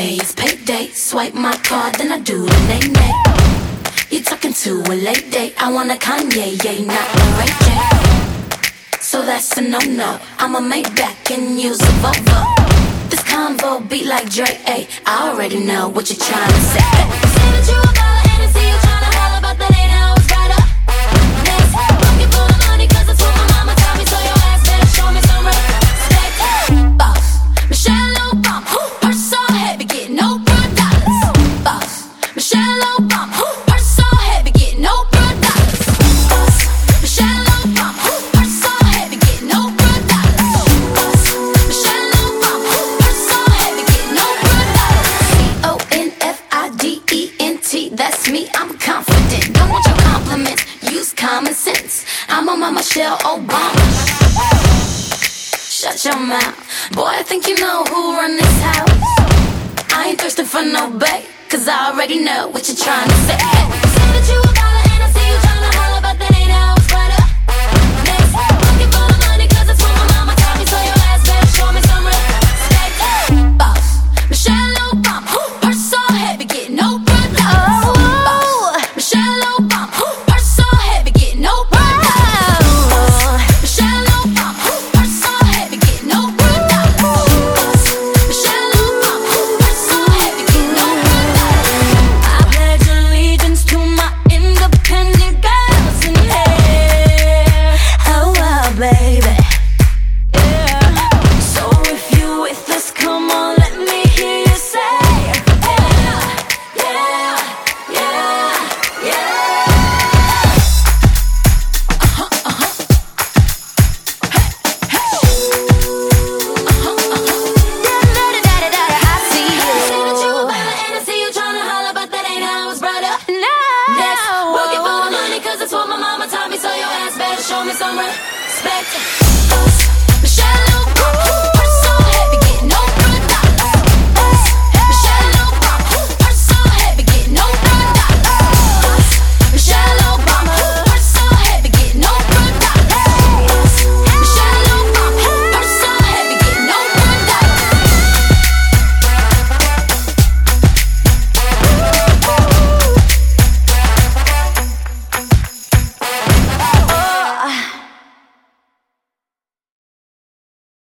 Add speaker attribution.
Speaker 1: It's payday. Swipe my card, then I do the nay nay. You talking to a late date? I want a Kanye, yeah, not a Ray J. So that's a no no. I'ma make back and use a Volvo. This convo beat like Dre, ayy. I already know what you're trying to say. You that's me. I'm confident. Don't want your compliments. Use common sense. I'm on my Michelle Obama. Shut your mouth. Boy, I think you know who run this house. I ain't thirsting for no bait, I already know what you're trying to say. Say that you about Show me some respect.